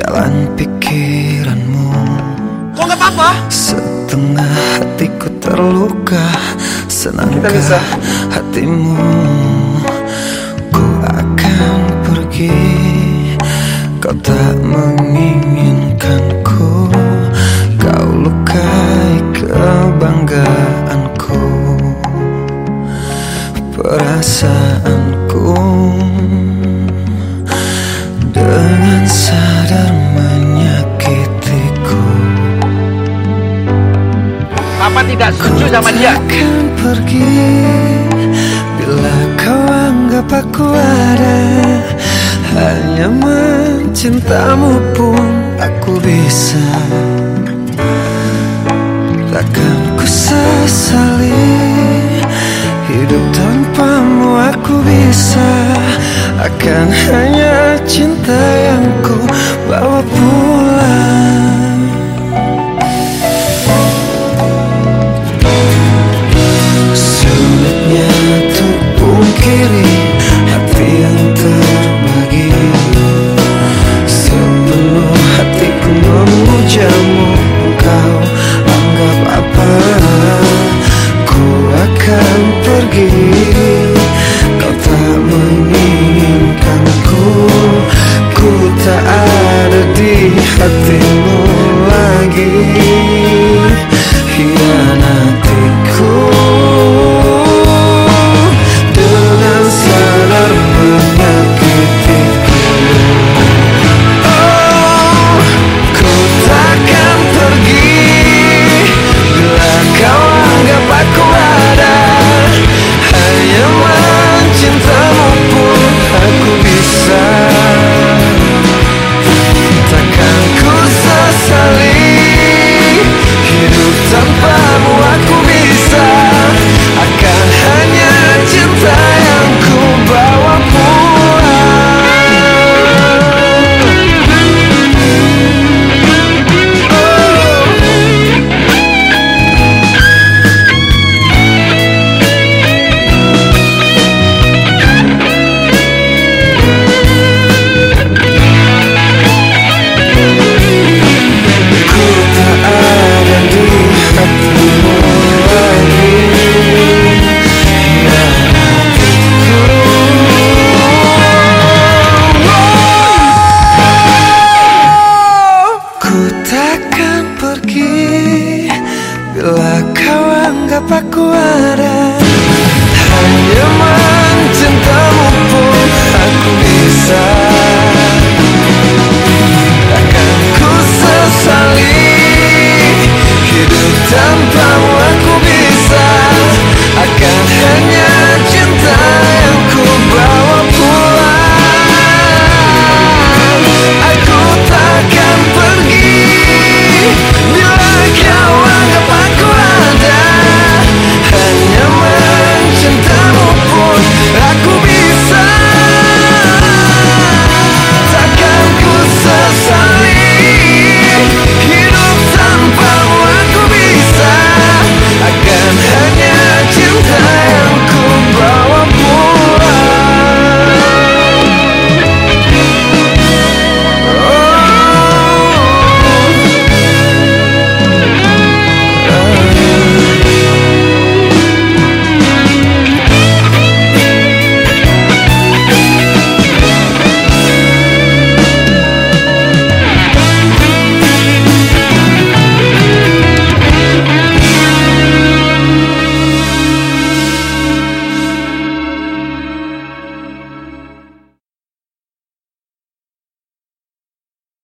jalan pikiranmu Kok nggak apa-apa? Setengah hatiku terluka Senangkah bisa. hatimu Ku akan pergi Kau tak menginginkanku Papa tidak setuju sama dia. akan pergi Bila kau anggap aku ada. Hanya mencintamu pun aku bisa. Takkan ku sesali Hidup tanpamu aku bisa. Akan hanya cinta memujamu Engkau anggap apa? Kau anggap aku ada.